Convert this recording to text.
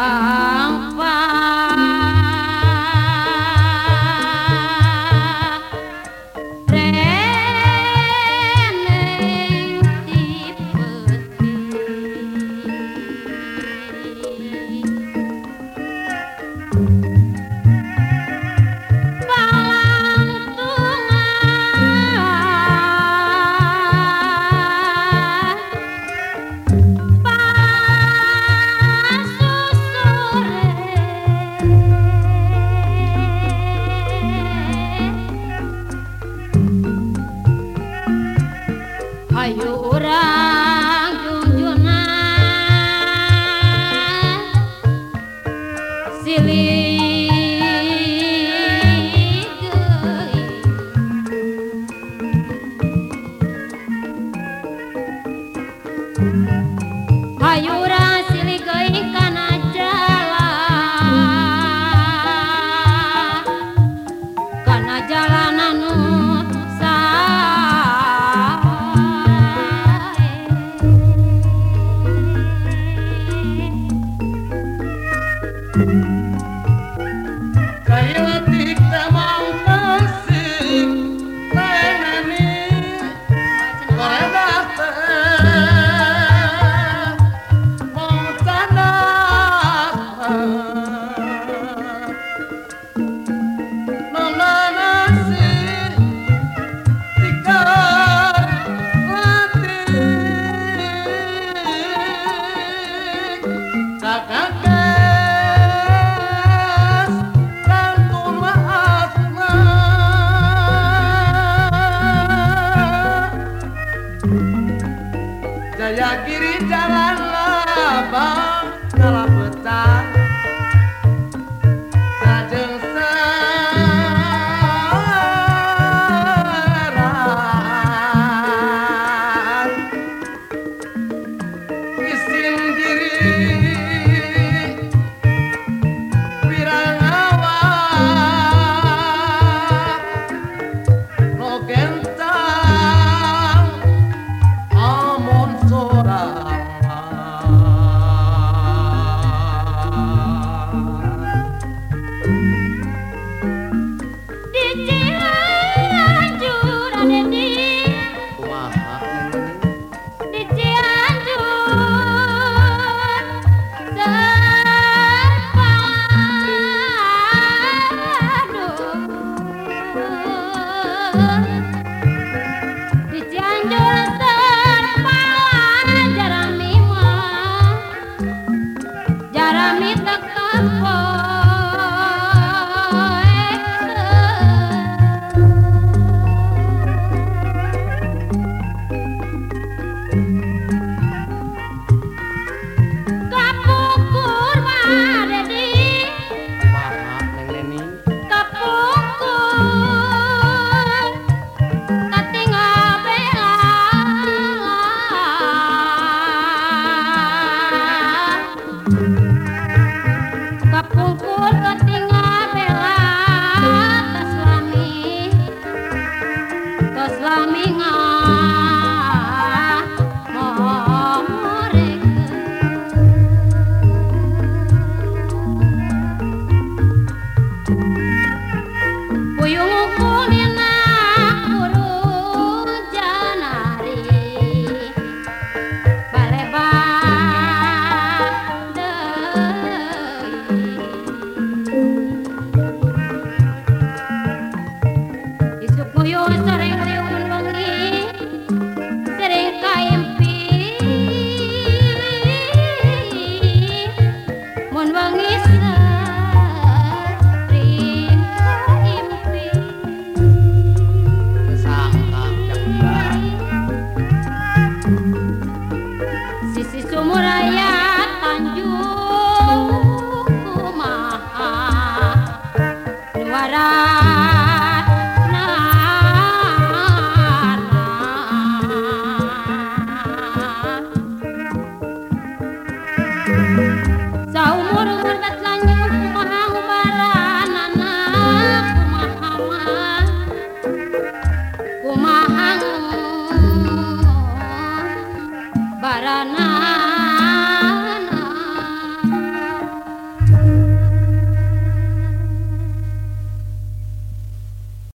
ah. 哎呦 Mm-hmm. kiri jalan labang kalau petang. love. Acapulco.